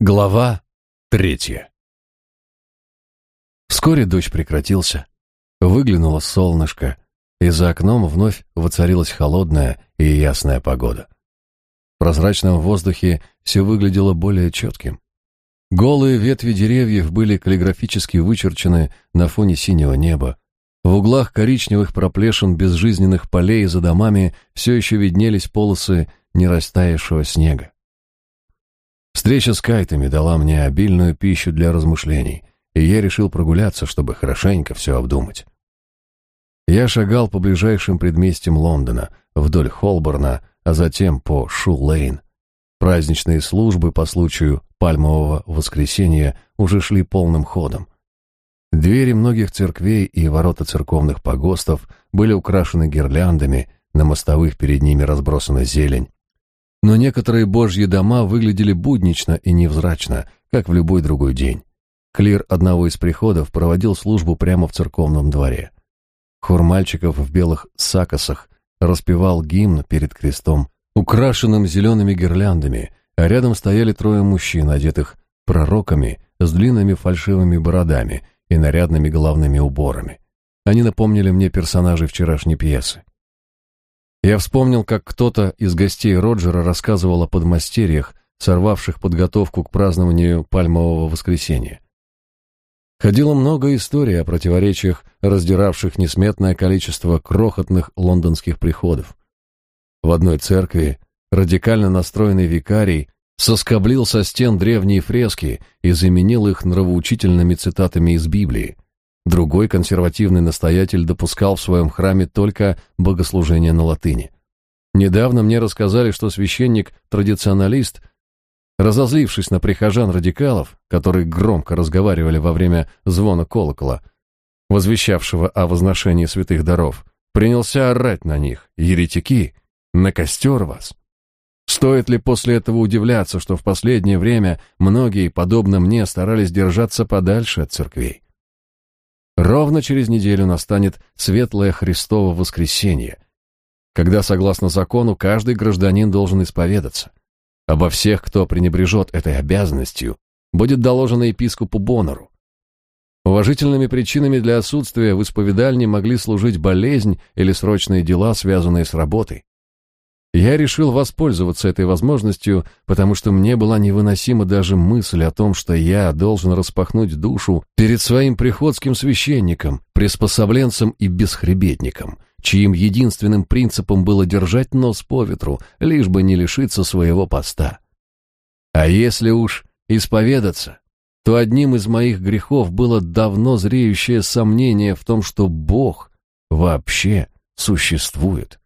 Глава третья Вскоре дождь прекратился. Выглянуло солнышко, и за окном вновь воцарилась холодная и ясная погода. В прозрачном воздухе все выглядело более четким. Голые ветви деревьев были каллиграфически вычерчены на фоне синего неба. В углах коричневых проплешин безжизненных полей за домами все еще виднелись полосы нерастаявшего снега. Встреча с кайтами дала мне обильную пищу для размышлений, и я решил прогуляться, чтобы хорошенько все обдумать. Я шагал по ближайшим предместьям Лондона, вдоль Холборна, а затем по Шу-Лейн. Праздничные службы по случаю Пальмового воскресенья уже шли полным ходом. Двери многих церквей и ворота церковных погостов были украшены гирляндами, на мостовых перед ними разбросана зелень, но некоторые божьи дома выглядели буднично и невзрачно, как в любой другой день. Клир одного из приходов проводил службу прямо в церковном дворе. Хор мальчиков в белых сакосах распевал гимн перед крестом, украшенным зелеными гирляндами, а рядом стояли трое мужчин, одетых пророками с длинными фальшивыми бородами и нарядными головными уборами. Они напомнили мне персонажей вчерашней пьесы. Я вспомнил, как кто-то из гостей Роджера рассказывал о подмастерьях, сорвавших подготовку к празднованию Пальмового воскресенья. Ходило много историй о противоречиях, раздиравших несметное количество крохотных лондонских приходов. В одной церкви радикально настроенный викарий соскоблил со стен древние фрески и заменил их нравоучительными цитатами из Библии. Другой консервативный настоятель допускал в своем храме только богослужение на латыни. Недавно мне рассказали, что священник-традиционалист, разозлившись на прихожан-радикалов, которые громко разговаривали во время звона колокола, возвещавшего о возношении святых даров, принялся орать на них «Еретики! На костер вас!» Стоит ли после этого удивляться, что в последнее время многие, подобно мне, старались держаться подальше от церквей? Ровно через неделю настанет светлое Христово воскресенье, когда, согласно закону, каждый гражданин должен исповедаться. Обо всех, кто пренебрежет этой обязанностью, будет доложено епископу Боннеру. Уважительными причинами для отсутствия в исповедальне могли служить болезнь или срочные дела, связанные с работой. Я решил воспользоваться этой возможностью, потому что мне была невыносима даже мысль о том, что я должен распахнуть душу перед своим приходским священником, приспособленцем и бесхребетником, чьим единственным принципом было держать нос по ветру, лишь бы не лишиться своего поста. А если уж исповедаться, то одним из моих грехов было давно зреющее сомнение в том, что Бог вообще существует.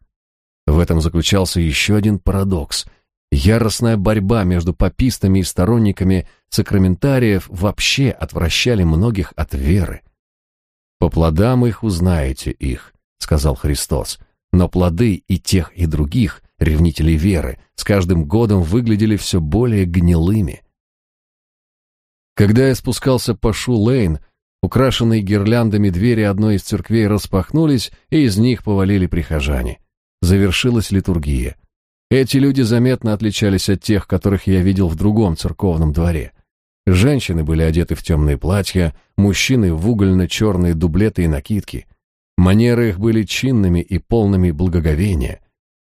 В этом заключался еще один парадокс. Яростная борьба между попистами и сторонниками сакраментариев вообще отвращали многих от веры. «По плодам их узнаете их», — сказал Христос. Но плоды и тех, и других, ревнителей веры, с каждым годом выглядели все более гнилыми. Когда я спускался по Шу-Лейн, украшенные гирляндами двери одной из церквей распахнулись, и из них повалили прихожане завершилась литургия. Эти люди заметно отличались от тех, которых я видел в другом церковном дворе. Женщины были одеты в темные платья, мужчины в угольно-черные дублеты и накидки. Манеры их были чинными и полными благоговения.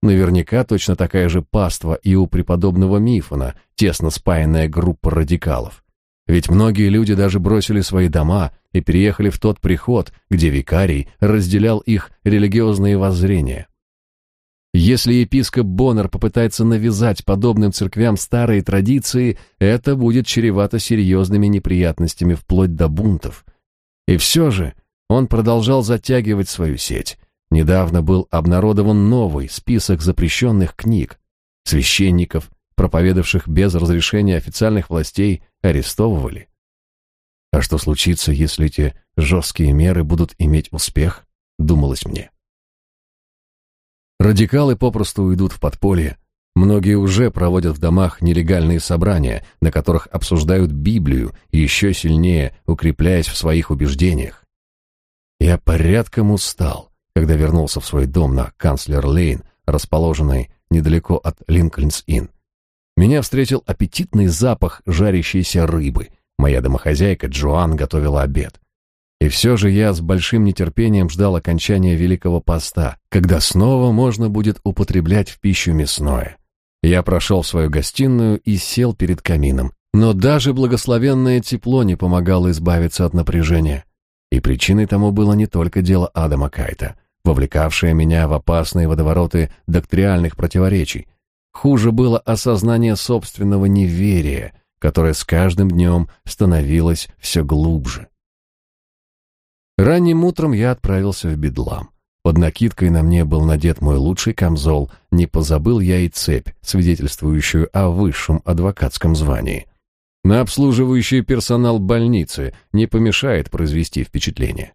Наверняка точно такая же паства и у преподобного Мифона, тесно спаянная группа радикалов. Ведь многие люди даже бросили свои дома и переехали в тот приход, где викарий разделял их религиозные воззрения. Если епископ Боннер попытается навязать подобным церквям старые традиции, это будет чревато серьезными неприятностями вплоть до бунтов. И все же он продолжал затягивать свою сеть. Недавно был обнародован новый список запрещенных книг. Священников, проповедовавших без разрешения официальных властей, арестовывали. А что случится, если эти жесткие меры будут иметь успех, думалось мне. Радикалы попросту уйдут в подполье. Многие уже проводят в домах нелегальные собрания, на которых обсуждают Библию, еще сильнее укрепляясь в своих убеждениях. Я порядком устал, когда вернулся в свой дом на Канцлер-Лейн, расположенный недалеко от Линкольнс-Инн. Меня встретил аппетитный запах жарящейся рыбы. Моя домохозяйка Джоан готовила обед. И все же я с большим нетерпением ждал окончания Великого Поста, когда снова можно будет употреблять в пищу мясное. Я прошел в свою гостиную и сел перед камином, но даже благословенное тепло не помогало избавиться от напряжения. И причиной тому было не только дело Адама Кайта, вовлекавшее меня в опасные водовороты доктриальных противоречий. Хуже было осознание собственного неверия, которое с каждым днем становилось все глубже. Ранним утром я отправился в Бедлам. Под накидкой на мне был надет мой лучший камзол, не позабыл я и цепь, свидетельствующую о высшем адвокатском звании. На обслуживающий персонал больницы не помешает произвести впечатление.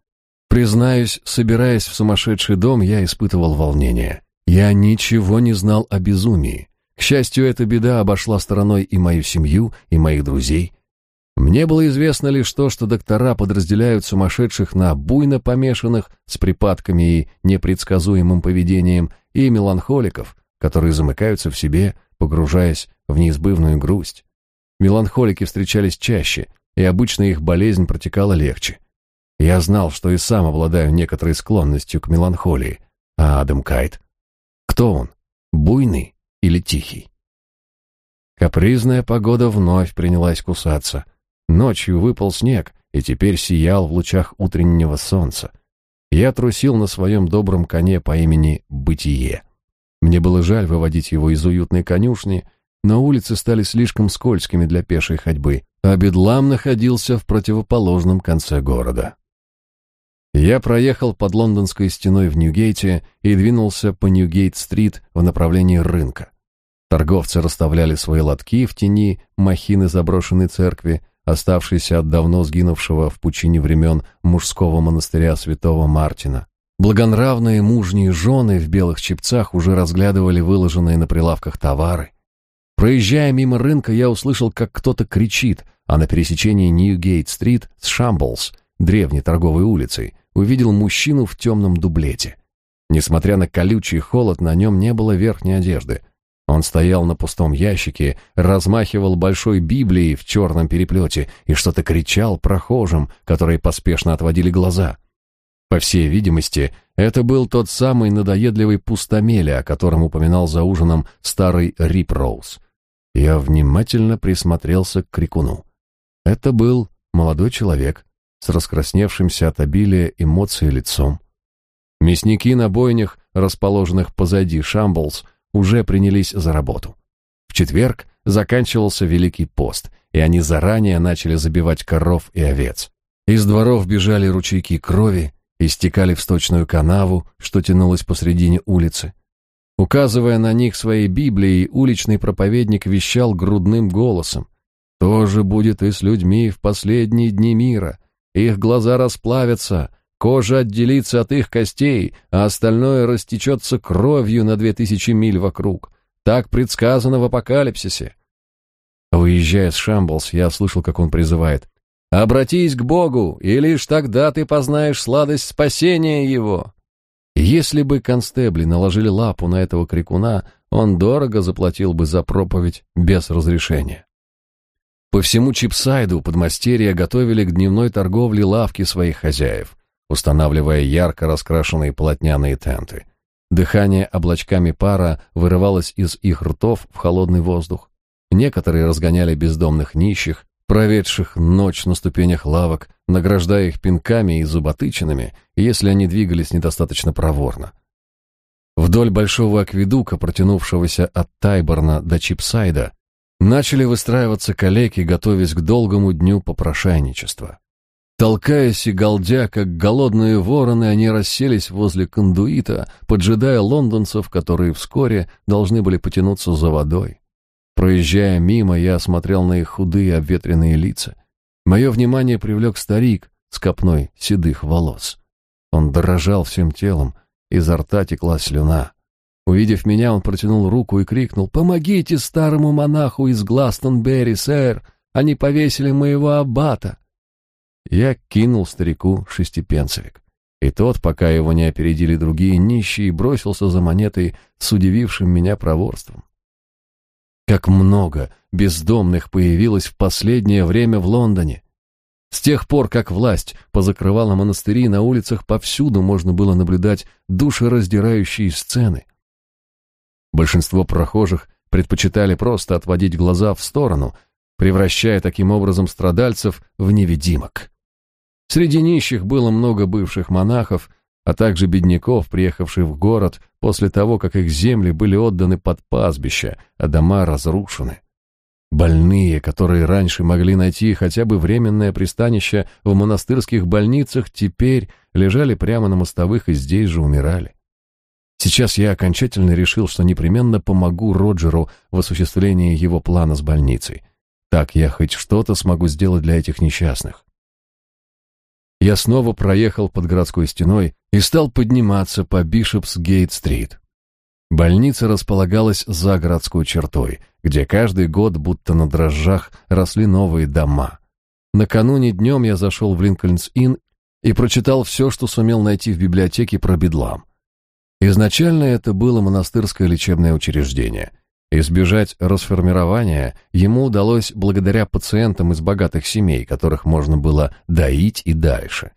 Признаюсь, собираясь в сумасшедший дом, я испытывал волнение. Я ничего не знал о безумии. К счастью, эта беда обошла стороной и мою семью, и моих друзей, мне было известно лишь то, что доктора подразделяют сумасшедших на буйно помешанных с припадками и непредсказуемым поведением и меланхоликов, которые замыкаются в себе, погружаясь в неизбывную грусть. Меланхолики встречались чаще, и обычно их болезнь протекала легче. Я знал, что и сам обладаю некоторой склонностью к меланхолии. А Адам Кайт? Кто он? Буйный или тихий? Капризная погода вновь принялась кусаться — Ночью выпал снег, и теперь сиял в лучах утреннего солнца. Я трусил на своем добром коне по имени Бытие. Мне было жаль выводить его из уютной конюшни, но улицы стали слишком скользкими для пешей ходьбы, а Бедлам находился в противоположном конце города. Я проехал под лондонской стеной в Ньюгейте и двинулся по Ньюгейт-стрит в направлении рынка. Торговцы расставляли свои лотки в тени махины заброшенной церкви, оставшийся от давно сгинувшего в пучине времен мужского монастыря святого Мартина. Благонравные мужние жены в белых чепцах уже разглядывали выложенные на прилавках товары. Проезжая мимо рынка, я услышал, как кто-то кричит, а на пересечении Ньюгейт-стрит с Шамблс, древней торговой улицей, увидел мужчину в темном дублете. Несмотря на колючий холод, на нем не было верхней одежды — он стоял на пустом ящике, размахивал большой Библией в черном переплете и что-то кричал прохожим, которые поспешно отводили глаза. По всей видимости, это был тот самый надоедливый пустомели, о котором упоминал за ужином старый Рип Роуз. Я внимательно присмотрелся к крикуну. Это был молодой человек с раскрасневшимся от обилия эмоций лицом. Мясники на бойнях, расположенных позади Шамблс, уже принялись за работу. В четверг заканчивался Великий пост, и они заранее начали забивать коров и овец. Из дворов бежали ручейки крови и стекали в сточную канаву, что тянулась посредине улицы. Указывая на них своей Библией, уличный проповедник вещал грудным голосом. «То же будет и с людьми в последние дни мира. Их глаза расплавятся, Кожа отделится от их костей, а остальное растечется кровью на две тысячи миль вокруг. Так предсказано в апокалипсисе. Выезжая с Шамблс, я слышал, как он призывает «Обратись к Богу, и лишь тогда ты познаешь сладость спасения Его». Если бы констебли наложили лапу на этого крикуна, он дорого заплатил бы за проповедь без разрешения. По всему Чипсайду подмастерья готовили к дневной торговле лавки своих хозяев устанавливая ярко раскрашенные полотняные тенты. Дыхание облачками пара вырывалось из их ртов в холодный воздух. Некоторые разгоняли бездомных нищих, проведших ночь на ступенях лавок, награждая их пинками и зуботычинами, если они двигались недостаточно проворно. Вдоль большого акведука, протянувшегося от Тайборна до Чипсайда, начали выстраиваться калеки, готовясь к долгому дню попрошайничества. Толкаясь и галдя, как голодные вороны, они расселись возле кондуита, поджидая лондонцев, которые вскоре должны были потянуться за водой. Проезжая мимо, я смотрел на их худые обветренные лица. Мое внимание привлек старик с копной седых волос. Он дрожал всем телом, изо рта текла слюна. Увидев меня, он протянул руку и крикнул «Помогите старому монаху из Гластонберри, сэр! Они повесили моего аббата!» Я кинул старику шестипенцевик. И тот, пока его не опередили другие нищие, бросился за монетой с удивившим меня проворством. Как много бездомных появилось в последнее время в Лондоне. С тех пор, как власть позакрывала монастыри, на улицах повсюду можно было наблюдать душераздирающие сцены. Большинство прохожих предпочитали просто отводить глаза в сторону, превращая таким образом страдальцев в невидимок. Среди нищих было много бывших монахов, а также бедняков, приехавших в город после того, как их земли были отданы под пастбища, а дома разрушены. Больные, которые раньше могли найти хотя бы временное пристанище в монастырских больницах, теперь лежали прямо на мостовых и здесь же умирали. Сейчас я окончательно решил, что непременно помогу Роджеру в осуществлении его плана с больницей. Так я хоть что-то смогу сделать для этих несчастных. Я снова проехал под городской стеной и стал подниматься по Бишопс-Гейт-стрит. Больница располагалась за городской чертой, где каждый год будто на дрожжах росли новые дома. Накануне днем я зашел в Линкольнс-Инн и прочитал все, что сумел найти в библиотеке про бедлам. Изначально это было монастырское лечебное учреждение. Избежать расформирования ему удалось благодаря пациентам из богатых семей, которых можно было доить и дальше.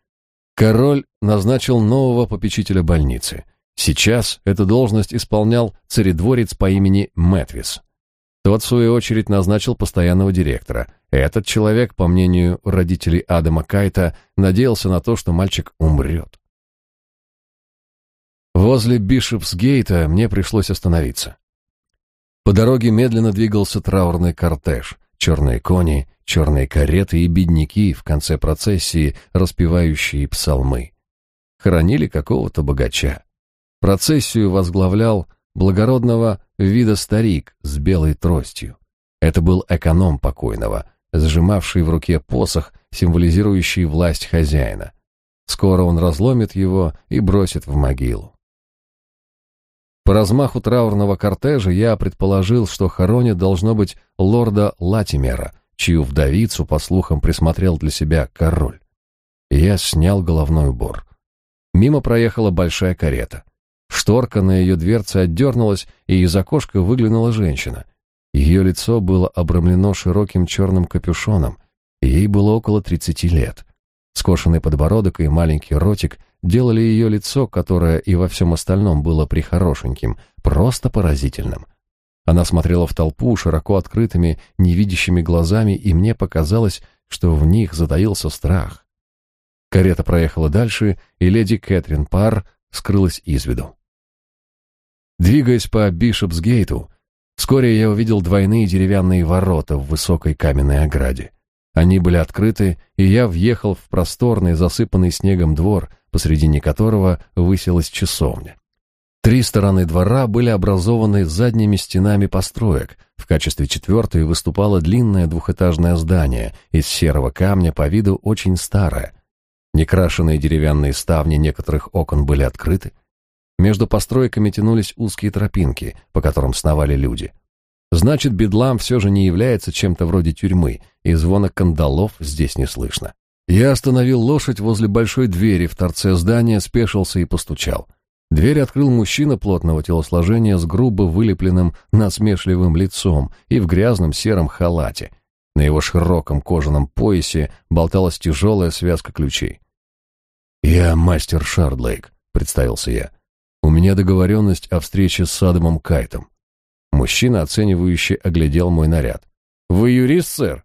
Король назначил нового попечителя больницы – Сейчас эту должность исполнял царедворец по имени Мэтвис. Тот, в свою очередь, назначил постоянного директора. Этот человек, по мнению родителей Адама Кайта, надеялся на то, что мальчик умрет. Возле Бишопсгейта мне пришлось остановиться. По дороге медленно двигался траурный кортеж. Черные кони, черные кареты и бедняки в конце процессии, распевающие псалмы. Хоронили какого-то богача. Процессию возглавлял благородного вида старик с белой тростью. Это был эконом покойного, сжимавший в руке посох, символизирующий власть хозяина. Скоро он разломит его и бросит в могилу. По размаху траурного кортежа я предположил, что хоронят должно быть лорда Латимера, чью вдовицу, по слухам, присмотрел для себя король. Я снял головной убор. Мимо проехала большая карета. Шторка на ее дверце отдернулась, и из окошка выглянула женщина. Ее лицо было обрамлено широким черным капюшоном, ей было около тридцати лет. Скошенный подбородок и маленький ротик делали ее лицо, которое и во всем остальном было прихорошеньким, просто поразительным. Она смотрела в толпу широко открытыми, невидящими глазами, и мне показалось, что в них затаился страх. Карета проехала дальше, и леди Кэтрин Парр скрылась из виду. Двигаясь по Бишопсгейту, вскоре я увидел двойные деревянные ворота в высокой каменной ограде. Они были открыты, и я въехал в просторный, засыпанный снегом двор, посредине которого высилась часовня. Три стороны двора были образованы задними стенами построек. В качестве четвертой выступало длинное двухэтажное здание из серого камня, по виду очень старое. Некрашенные деревянные ставни некоторых окон были открыты. Между постройками тянулись узкие тропинки, по которым сновали люди. Значит, бедлам все же не является чем-то вроде тюрьмы, и звона кандалов здесь не слышно. Я остановил лошадь возле большой двери в торце здания, спешился и постучал. Дверь открыл мужчина плотного телосложения с грубо вылепленным насмешливым лицом и в грязном сером халате. На его широком кожаном поясе болталась тяжелая связка ключей. «Я мастер Шардлейк», — представился я. У меня договоренность о встрече с Адамом Кайтом. Мужчина, оценивающе оглядел мой наряд. Вы юрист, сэр?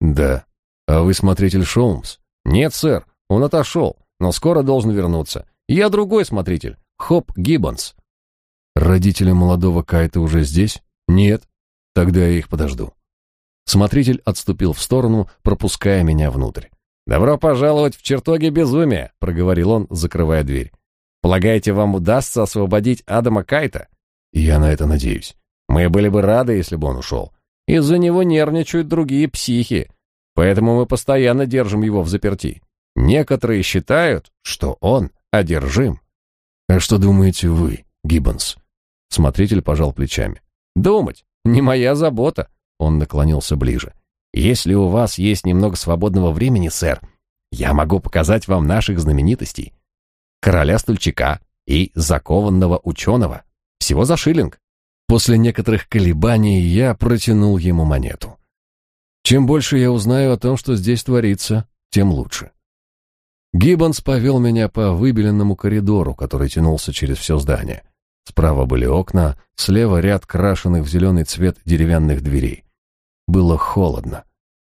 Да. А вы смотритель Шоумс? Нет, сэр. Он отошел, но скоро должен вернуться. Я другой смотритель, Хоп Гиббонс. Родители молодого Кайта уже здесь? Нет. Тогда я их подожду. Смотритель отступил в сторону, пропуская меня внутрь. «Добро пожаловать в чертоги безумия», — проговорил он, закрывая дверь. Полагаете, вам удастся освободить Адама Кайта? Я на это надеюсь. Мы были бы рады, если бы он ушел. Из-за него нервничают другие психи, поэтому мы постоянно держим его в заперти. Некоторые считают, что он одержим. А что думаете вы, Гиббонс? Смотритель пожал плечами. Думать не моя забота. Он наклонился ближе. Если у вас есть немного свободного времени, сэр, я могу показать вам наших знаменитостей короля стульчика и закованного ученого. Всего за шиллинг. После некоторых колебаний я протянул ему монету. Чем больше я узнаю о том, что здесь творится, тем лучше. Гиббонс повел меня по выбеленному коридору, который тянулся через все здание. Справа были окна, слева ряд крашеных в зеленый цвет деревянных дверей. Было холодно,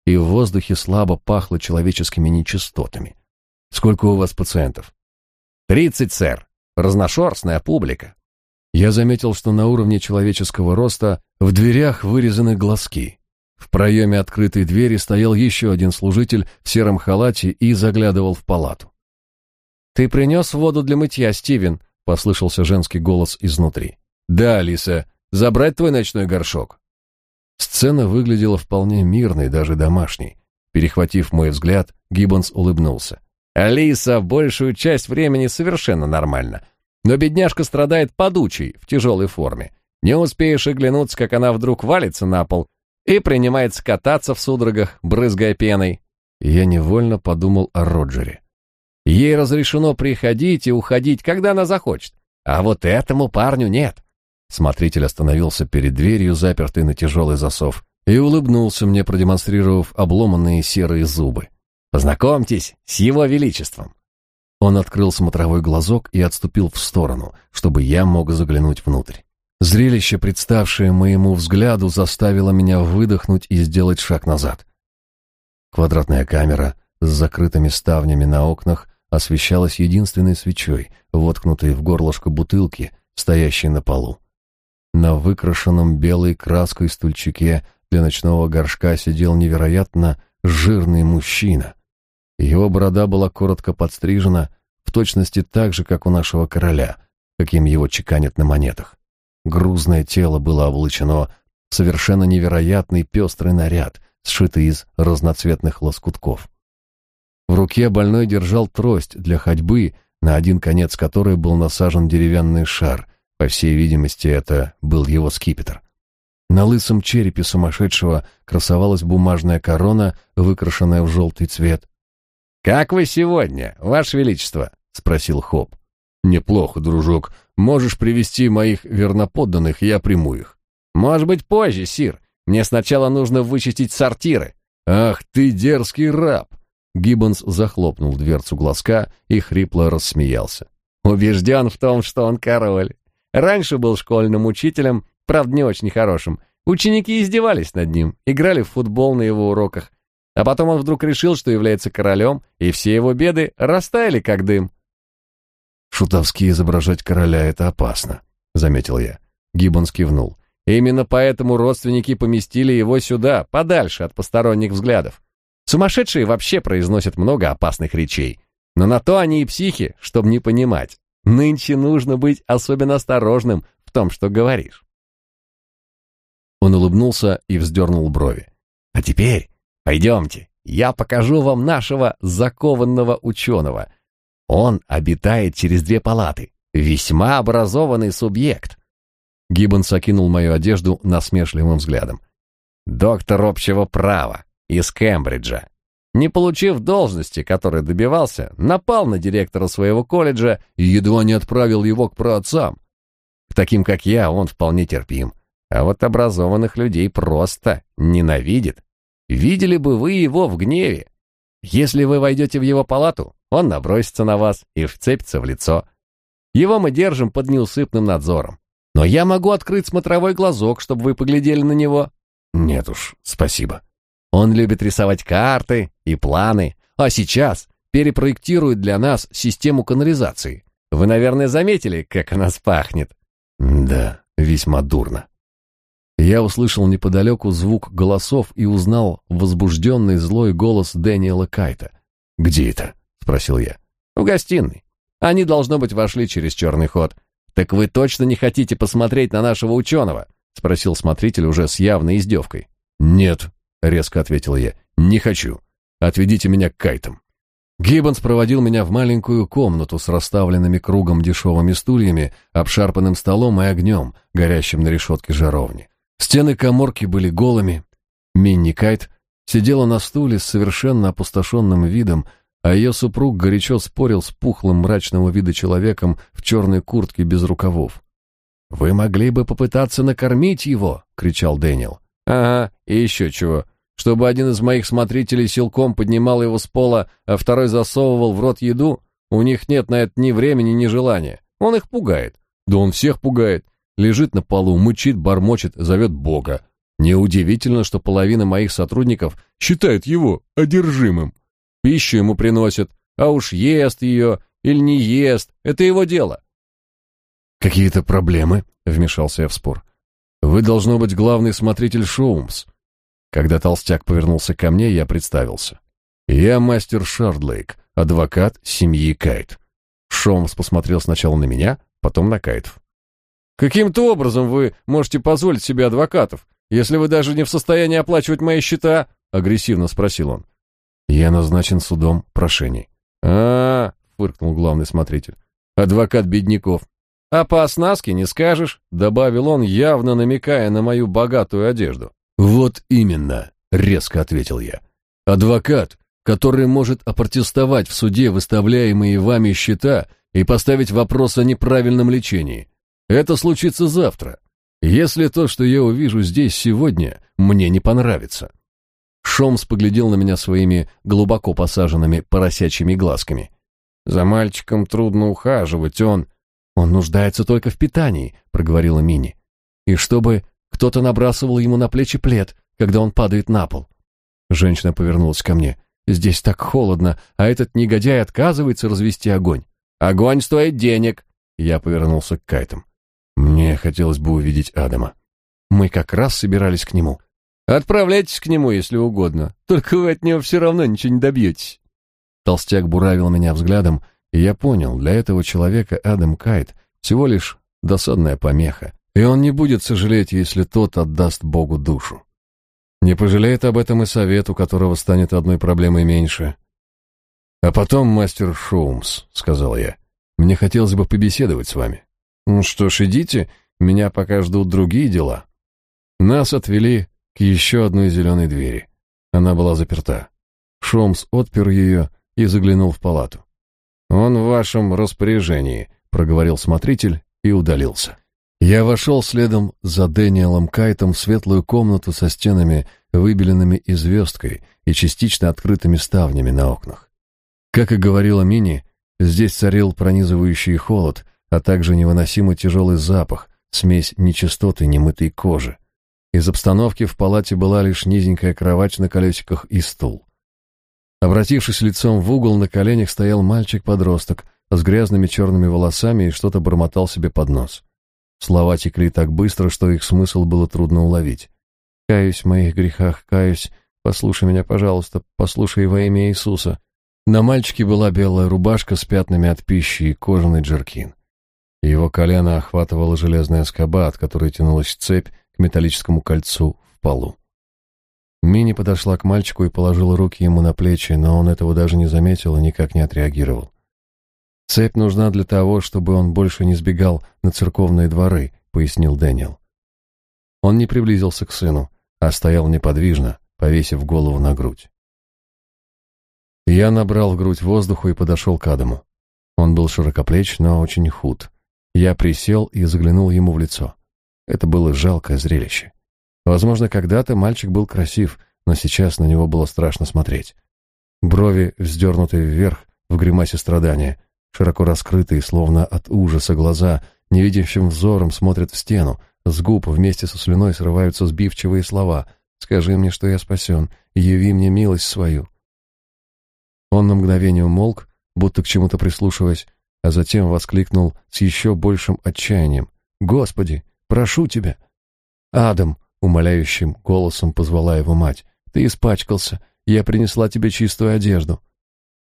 и в воздухе слабо пахло человеческими нечистотами. «Сколько у вас пациентов?» «Тридцать, сэр. Разношерстная публика». Я заметил, что на уровне человеческого роста в дверях вырезаны глазки. В проеме открытой двери стоял еще один служитель в сером халате и заглядывал в палату. «Ты принес воду для мытья, Стивен?» — послышался женский голос изнутри. «Да, Алиса, забрать твой ночной горшок». Сцена выглядела вполне мирной, даже домашней. Перехватив мой взгляд, Гиббонс улыбнулся. «Алиса большую часть времени совершенно нормально, но бедняжка страдает подучей в тяжелой форме. Не успеешь оглянуться, как она вдруг валится на пол и принимается кататься в судорогах, брызгая пеной. Я невольно подумал о Роджере. Ей разрешено приходить и уходить, когда она захочет, а вот этому парню нет. Смотритель остановился перед дверью, запертой на тяжелый засов, и улыбнулся мне, продемонстрировав обломанные серые зубы. «Познакомьтесь с его величеством». Он открыл смотровой глазок и отступил в сторону, чтобы я мог заглянуть внутрь. Зрелище, представшее моему взгляду, заставило меня выдохнуть и сделать шаг назад. Квадратная камера с закрытыми ставнями на окнах освещалась единственной свечой, воткнутой в горлышко бутылки, стоящей на полу. На выкрашенном белой краской стульчике для ночного горшка сидел невероятно жирный мужчина. Его борода была коротко подстрижена, в точности так же, как у нашего короля, каким его чеканят на монетах. Грузное тело было облачено в совершенно невероятный пестрый наряд, сшитый из разноцветных лоскутков. В руке больной держал трость для ходьбы, на один конец которой был насажен деревянный шар. По всей видимости, это был его скипетр. На лысом черепе сумасшедшего красовалась бумажная корона, выкрашенная в желтый цвет. «Как вы сегодня, Ваше Величество?» — спросил Хоп. «Неплохо, дружок. Можешь привести моих верноподданных, я приму их». «Может быть, позже, Сир. Мне сначала нужно вычистить сортиры». «Ах ты дерзкий раб!» Гиббонс захлопнул дверцу глазка и хрипло рассмеялся. «Убежден в том, что он король. Раньше был школьным учителем, правда, не очень хорошим. Ученики издевались над ним, играли в футбол на его уроках. А потом он вдруг решил, что является королем, и все его беды растаяли, как дым. «Шутовски изображать короля — это опасно», — заметил я. Гиббонс кивнул. «Именно поэтому родственники поместили его сюда, подальше от посторонних взглядов. Сумасшедшие вообще произносят много опасных речей. Но на то они и психи, чтобы не понимать. Нынче нужно быть особенно осторожным в том, что говоришь». Он улыбнулся и вздернул брови. «А теперь пойдемте, я покажу вам нашего закованного ученого. Он обитает через две палаты. Весьма образованный субъект. Гиббонс окинул мою одежду насмешливым взглядом. Доктор общего права из Кембриджа. Не получив должности, которой добивался, напал на директора своего колледжа и едва не отправил его к праотцам. К таким, как я, он вполне терпим. А вот образованных людей просто ненавидит. Видели бы вы его в гневе. Если вы войдете в его палату, он набросится на вас и вцепится в лицо. Его мы держим под неусыпным надзором. Но я могу открыть смотровой глазок, чтобы вы поглядели на него. Нет уж, спасибо. Он любит рисовать карты и планы, а сейчас перепроектирует для нас систему канализации. Вы, наверное, заметили, как она пахнет. Да, весьма дурно. Я услышал неподалеку звук голосов и узнал возбужденный злой голос Дэниела Кайта. «Где это?» — спросил я. «В гостиной. Они, должно быть, вошли через черный ход. Так вы точно не хотите посмотреть на нашего ученого?» — спросил смотритель уже с явной издевкой. «Нет», — резко ответил я, — «не хочу. Отведите меня к кайтам». Гиббонс проводил меня в маленькую комнату с расставленными кругом дешевыми стульями, обшарпанным столом и огнем, горящим на решетке жаровни. Стены коморки были голыми. Минни Кайт сидела на стуле с совершенно опустошенным видом, а ее супруг горячо спорил с пухлым мрачного вида человеком в черной куртке без рукавов. «Вы могли бы попытаться накормить его!» — кричал Дэниел. «Ага, и еще чего. Чтобы один из моих смотрителей силком поднимал его с пола, а второй засовывал в рот еду, у них нет на это ни времени, ни желания. Он их пугает. Да он всех пугает. Лежит на полу, мычит, бормочет, зовет Бога. Неудивительно, что половина моих сотрудников считает его одержимым. Пищу ему приносят, а уж ест ее или не ест, это его дело. «Какие-то проблемы?» — вмешался я в спор. «Вы, должно быть, главный смотритель Шоумс». Когда толстяк повернулся ко мне, я представился. «Я мастер Шардлейк, адвокат семьи Кайт». Шоумс посмотрел сначала на меня, потом на Кайтов. «Каким-то образом вы можете позволить себе адвокатов, если вы даже не в состоянии оплачивать мои счета?» — агрессивно спросил он. «Я назначен судом прошений». «А-а-а!» — фыркнул главный смотритель. «Адвокат бедняков. «А по оснастке не скажешь», — добавил он, явно намекая на мою богатую одежду. «Вот именно», — резко ответил я. «Адвокат, который может опротестовать в суде выставляемые вами счета и поставить вопрос о неправильном лечении. Это случится завтра, если то, что я увижу здесь сегодня, мне не понравится». Шомс поглядел на меня своими глубоко посаженными поросячьими глазками. «За мальчиком трудно ухаживать, он...» «Он нуждается только в питании», — проговорила Мини. «И чтобы кто-то набрасывал ему на плечи плед, когда он падает на пол». Женщина повернулась ко мне. «Здесь так холодно, а этот негодяй отказывается развести огонь». «Огонь стоит денег!» Я повернулся к Кайтам. Мне хотелось бы увидеть Адама. Мы как раз собирались к нему. «Отправляйтесь к нему, если угодно. Только вы от него все равно ничего не добьетесь». Толстяк буравил меня взглядом, и я понял, для этого человека Адам Кайт всего лишь досадная помеха, и он не будет сожалеть, если тот отдаст Богу душу. Не пожалеет об этом и совет, у которого станет одной проблемой меньше. «А потом, мастер Шоумс», — сказал я, — «мне хотелось бы побеседовать с вами». «Ну что ж, идите, меня пока ждут другие дела». Нас отвели к еще одной зеленой двери. Она была заперта. Шоумс отпер ее и заглянул в палату. «Он в вашем распоряжении», — проговорил смотритель и удалился. Я вошел следом за Дэниелом Кайтом в светлую комнату со стенами, выбеленными и звездкой, и частично открытыми ставнями на окнах. Как и говорила Мини, здесь царил пронизывающий холод, а также невыносимо тяжелый запах, смесь нечистоты немытой кожи. Из обстановки в палате была лишь низенькая кровать на колесиках и стул. Обратившись лицом в угол, на коленях стоял мальчик-подросток с грязными черными волосами и что-то бормотал себе под нос. Слова текли так быстро, что их смысл было трудно уловить. «Каюсь в моих грехах, каюсь. Послушай меня, пожалуйста, послушай во имя Иисуса». На мальчике была белая рубашка с пятнами от пищи и кожаный джеркин. Его колено охватывала железная скоба, от которой тянулась цепь к металлическому кольцу в полу. Мини подошла к мальчику и положила руки ему на плечи, но он этого даже не заметил и никак не отреагировал. «Цепь нужна для того, чтобы он больше не сбегал на церковные дворы», — пояснил Дэниел. Он не приблизился к сыну, а стоял неподвижно, повесив голову на грудь. Я набрал в грудь воздуху и подошел к Адаму. Он был широкоплеч, но очень худ. Я присел и заглянул ему в лицо. Это было жалкое зрелище. Возможно, когда-то мальчик был красив, но сейчас на него было страшно смотреть. Брови вздернуты вверх в гримасе страдания, широко раскрытые, словно от ужаса глаза, невидящим взором смотрят в стену, с губ вместе со слюной срываются сбивчивые слова «Скажи мне, что я спасен, яви мне милость свою». Он на мгновение умолк, будто к чему-то прислушиваясь, а затем воскликнул с еще большим отчаянием «Господи, прошу тебя!» «Адам!» Умоляющим голосом позвала его мать. «Ты испачкался. Я принесла тебе чистую одежду».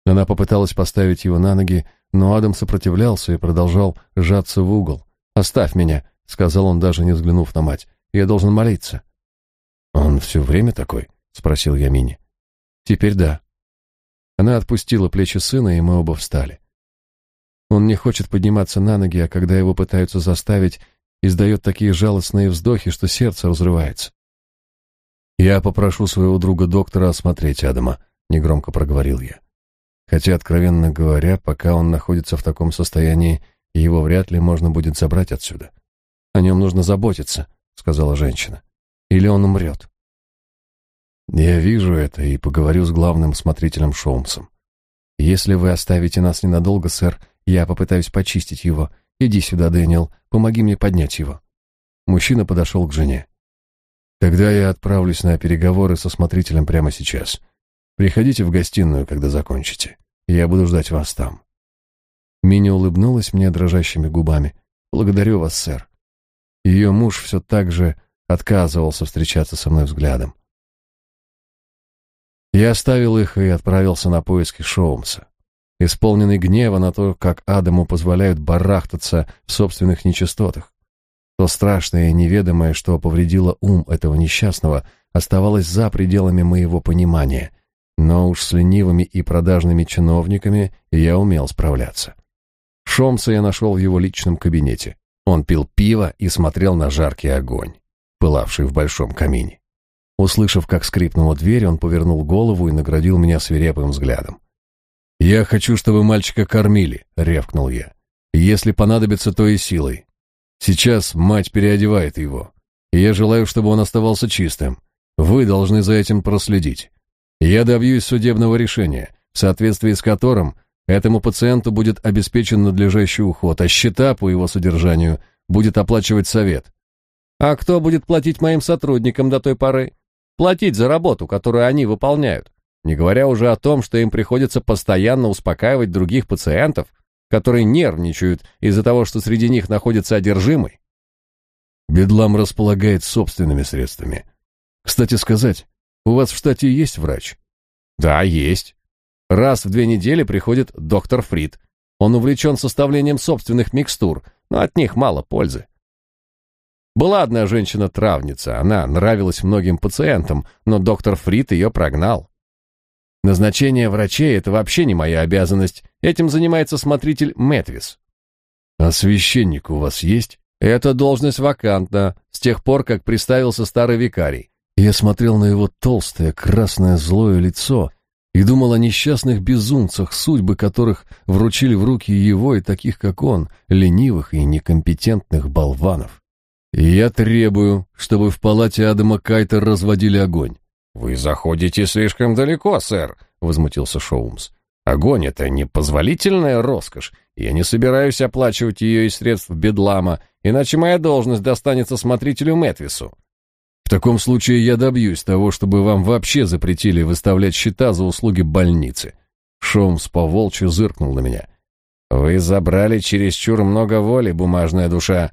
Она попыталась поставить его на ноги, но Адам сопротивлялся и продолжал сжаться в угол. «Оставь меня», — сказал он, даже не взглянув на мать. «Я должен молиться». «Он все время такой?» — спросил я Мини. «Теперь да». Она отпустила плечи сына, и мы оба встали. Он не хочет подниматься на ноги, а когда его пытаются заставить, издает такие жалостные вздохи, что сердце разрывается. «Я попрошу своего друга-доктора осмотреть Адама», — негромко проговорил я. Хотя, откровенно говоря, пока он находится в таком состоянии, его вряд ли можно будет забрать отсюда. О нем нужно заботиться, сказала женщина. Или он умрет. Я вижу это и поговорю с главным смотрителем Шоумсом. Если вы оставите нас ненадолго, сэр, я попытаюсь почистить его. Иди сюда, Дэниел, помоги мне поднять его. Мужчина подошел к жене. Тогда я отправлюсь на переговоры со смотрителем прямо сейчас. Приходите в гостиную, когда закончите. Я буду ждать вас там. Мини улыбнулась мне дрожащими губами. Благодарю вас, сэр. Ее муж все так же отказывался встречаться со мной взглядом. Я оставил их и отправился на поиски Шоумса. Исполненный гнева на то, как Адаму позволяют барахтаться в собственных нечистотах. То страшное и неведомое, что повредило ум этого несчастного, оставалось за пределами моего понимания, но уж с ленивыми и продажными чиновниками я умел справляться. Шомса я нашел в его личном кабинете. Он пил пиво и смотрел на жаркий огонь, пылавший в большом камине. Услышав, как скрипнула дверь, он повернул голову и наградил меня свирепым взглядом. «Я хочу, чтобы мальчика кормили», — рявкнул я. «Если понадобится, то и силой. Сейчас мать переодевает его, я желаю, чтобы он оставался чистым. Вы должны за этим проследить. Я добьюсь судебного решения, в соответствии с которым этому пациенту будет обеспечен надлежащий уход, а счета по его содержанию будет оплачивать совет. А кто будет платить моим сотрудникам до той поры? платить за работу, которую они выполняют, не говоря уже о том, что им приходится постоянно успокаивать других пациентов, которые нервничают из-за того, что среди них находится одержимый. Бедлам располагает собственными средствами. Кстати сказать, у вас в штате есть врач? Да, есть. Раз в две недели приходит доктор Фрид. Он увлечен составлением собственных микстур, но от них мало пользы. Была одна женщина-травница, она нравилась многим пациентам, но доктор Фрид ее прогнал. Назначение врачей — это вообще не моя обязанность, этим занимается смотритель Метвис. А священник у вас есть? Эта должность вакантна, с тех пор, как приставился старый викарий. Я смотрел на его толстое, красное, злое лицо и думал о несчастных безумцах, судьбы которых вручили в руки его и таких, как он, ленивых и некомпетентных болванов. «Я требую, чтобы в палате Адама Кайта разводили огонь». «Вы заходите слишком далеко, сэр», — возмутился Шоумс. «Огонь — это непозволительная роскошь. Я не собираюсь оплачивать ее из средств бедлама, иначе моя должность достанется смотрителю Мэтвису». «В таком случае я добьюсь того, чтобы вам вообще запретили выставлять счета за услуги больницы». Шоумс поволчью зыркнул на меня. «Вы забрали чересчур много воли, бумажная душа».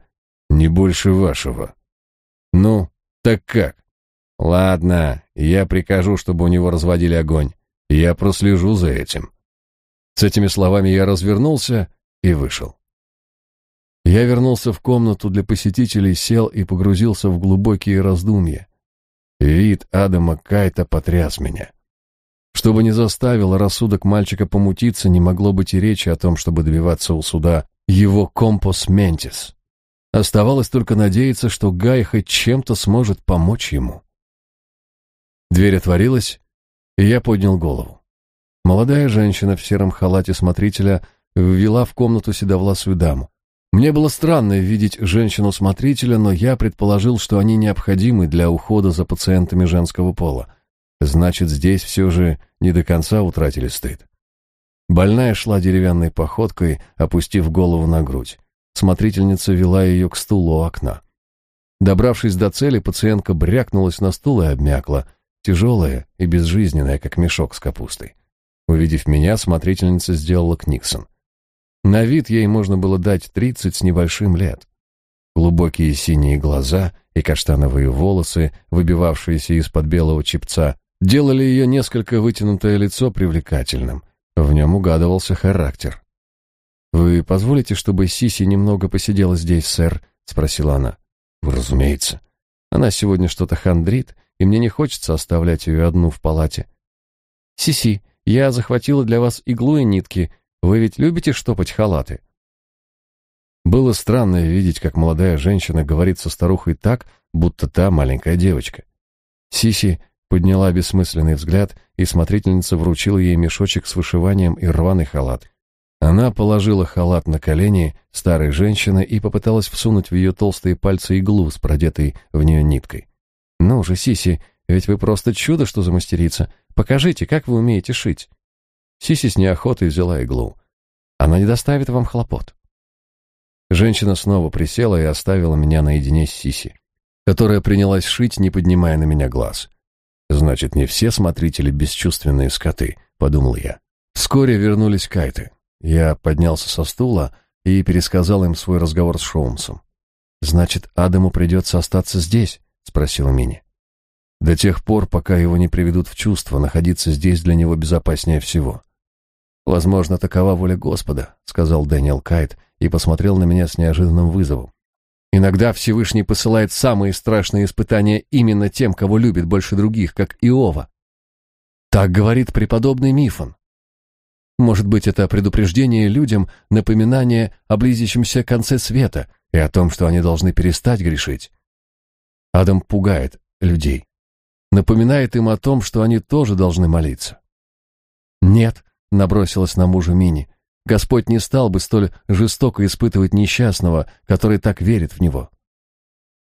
Не больше вашего. Ну, так как? Ладно, я прикажу, чтобы у него разводили огонь. Я прослежу за этим. С этими словами я развернулся и вышел. Я вернулся в комнату для посетителей, сел и погрузился в глубокие раздумья. Вид Адама Кайта потряс меня. Чтобы не заставило рассудок мальчика помутиться, не могло быть и речи о том, чтобы добиваться у суда его компос ментис. Оставалось только надеяться, что Гай хоть чем-то сможет помочь ему. Дверь отворилась, и я поднял голову. Молодая женщина в сером халате смотрителя ввела в комнату седовласую даму. Мне было странно видеть женщину-смотрителя, но я предположил, что они необходимы для ухода за пациентами женского пола. Значит, здесь все же не до конца утратили стыд. Больная шла деревянной походкой, опустив голову на грудь. Смотрительница вела ее к стулу у окна. Добравшись до цели, пациентка брякнулась на стул и обмякла, тяжелая и безжизненная, как мешок с капустой. Увидев меня, смотрительница сделала книксон. На вид ей можно было дать тридцать с небольшим лет. Глубокие синие глаза и каштановые волосы, выбивавшиеся из-под белого чепца, делали ее несколько вытянутое лицо привлекательным. В нем угадывался характер. «Вы позволите, чтобы Сиси немного посидела здесь, сэр?» — спросила она. «Разумеется. Она сегодня что-то хандрит, и мне не хочется оставлять ее одну в палате». «Сиси, я захватила для вас иглу и нитки. Вы ведь любите штопать халаты?» Было странно видеть, как молодая женщина говорит со старухой так, будто та маленькая девочка. Сиси подняла бессмысленный взгляд, и смотрительница вручила ей мешочек с вышиванием и рваный халат. Она положила халат на колени старой женщины и попыталась всунуть в ее толстые пальцы иглу с продетой в нее ниткой. «Ну же, Сиси, ведь вы просто чудо, что за мастерица. Покажите, как вы умеете шить». Сиси с неохотой взяла иглу. «Она не доставит вам хлопот». Женщина снова присела и оставила меня наедине с Сиси, которая принялась шить, не поднимая на меня глаз. «Значит, не все смотрители бесчувственные скоты», — подумал я. Вскоре вернулись кайты. Я поднялся со стула и пересказал им свой разговор с Шоумсом. «Значит, Адаму придется остаться здесь?» — спросила Мини. «До тех пор, пока его не приведут в чувство, находиться здесь для него безопаснее всего». «Возможно, такова воля Господа», — сказал Дэниел Кайт и посмотрел на меня с неожиданным вызовом. «Иногда Всевышний посылает самые страшные испытания именно тем, кого любит больше других, как Иова. Так говорит преподобный Мифон. Может быть, это предупреждение людям, напоминание о близящемся конце света и о том, что они должны перестать грешить. Адам пугает людей. Напоминает им о том, что они тоже должны молиться. «Нет», — набросилась на мужа Мини, — «Господь не стал бы столь жестоко испытывать несчастного, который так верит в Него».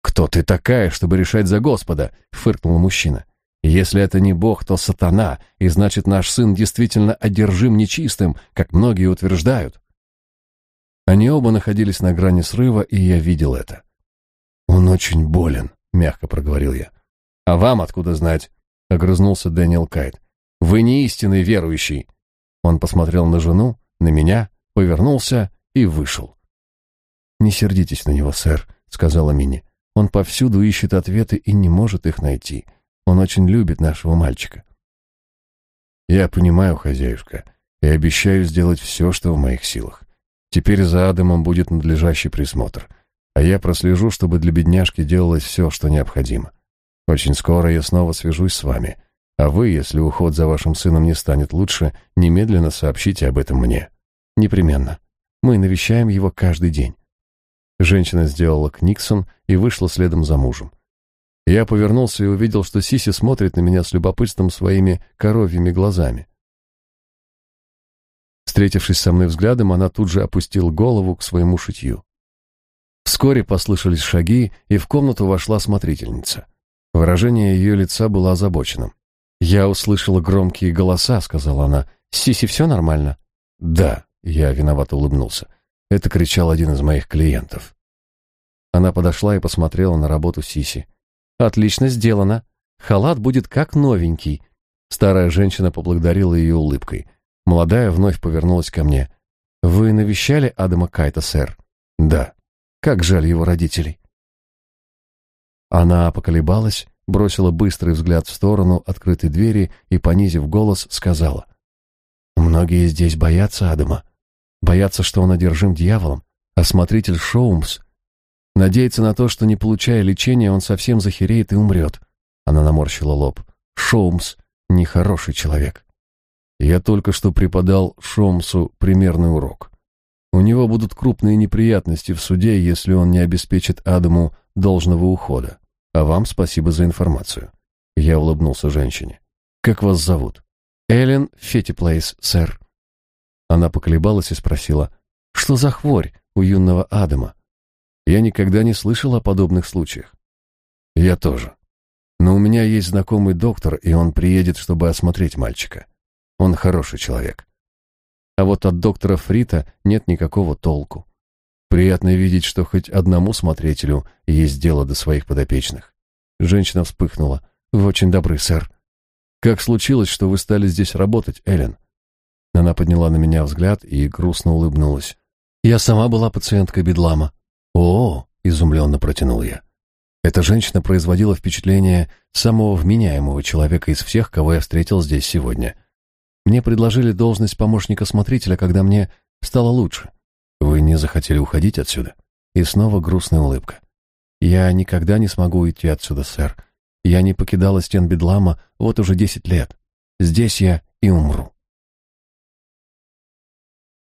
«Кто ты такая, чтобы решать за Господа?» — фыркнул мужчина. Если это не Бог, то сатана, и значит, наш сын действительно одержим нечистым, как многие утверждают. Они оба находились на грани срыва, и я видел это. Он очень болен, мягко проговорил я. А вам откуда знать? огрызнулся Дэниел Кайт. Вы не истинный верующий. Он посмотрел на жену, на меня, повернулся и вышел. Не сердитесь на него, сэр, сказала Мини. Он повсюду ищет ответы и не может их найти. Он очень любит нашего мальчика. Я понимаю, хозяюшка, и обещаю сделать все, что в моих силах. Теперь за Адамом будет надлежащий присмотр, а я прослежу, чтобы для бедняжки делалось все, что необходимо. Очень скоро я снова свяжусь с вами, а вы, если уход за вашим сыном не станет лучше, немедленно сообщите об этом мне. Непременно. Мы навещаем его каждый день. Женщина сделала книксон и вышла следом за мужем. Я повернулся и увидел, что Сиси смотрит на меня с любопытством своими коровьими глазами. Встретившись со мной взглядом, она тут же опустила голову к своему шитью. Вскоре послышались шаги, и в комнату вошла смотрительница. Выражение ее лица было озабоченным. «Я услышала громкие голоса», — сказала она. «Сиси, все нормально?» «Да», — я виновато улыбнулся. Это кричал один из моих клиентов. Она подошла и посмотрела на работу Сиси. Отлично сделано. Халат будет как новенький. Старая женщина поблагодарила ее улыбкой. Молодая вновь повернулась ко мне. Вы навещали Адама Кайта, сэр? Да. Как жаль его родителей. Она поколебалась, бросила быстрый взгляд в сторону открытой двери и, понизив голос, сказала. «Многие здесь боятся Адама. Боятся, что он одержим дьяволом. Осмотритель Шоумс Надеяться на то, что не получая лечения, он совсем захереет и умрет. Она наморщила лоб. Шоумс нехороший человек. Я только что преподал Шоумсу примерный урок. У него будут крупные неприятности в суде, если он не обеспечит Адаму должного ухода. А вам спасибо за информацию. Я улыбнулся женщине. Как вас зовут? Эллен Феттиплейс, сэр. Она поколебалась и спросила: "Что за хворь у юного Адама?" Я никогда не слышал о подобных случаях. Я тоже. Но у меня есть знакомый доктор, и он приедет, чтобы осмотреть мальчика. Он хороший человек. А вот от доктора Фрита нет никакого толку. Приятно видеть, что хоть одному смотрителю есть дело до своих подопечных. Женщина вспыхнула. Вы очень добры, сэр. Как случилось, что вы стали здесь работать, Эллен? Она подняла на меня взгляд и грустно улыбнулась. Я сама была пациенткой Бедлама. «О!» — изумленно протянул я. Эта женщина производила впечатление самого вменяемого человека из всех, кого я встретил здесь сегодня. Мне предложили должность помощника смотрителя, когда мне стало лучше. Вы не захотели уходить отсюда? И снова грустная улыбка. Я никогда не смогу уйти отсюда, сэр. Я не покидала стен Бедлама вот уже десять лет. Здесь я и умру.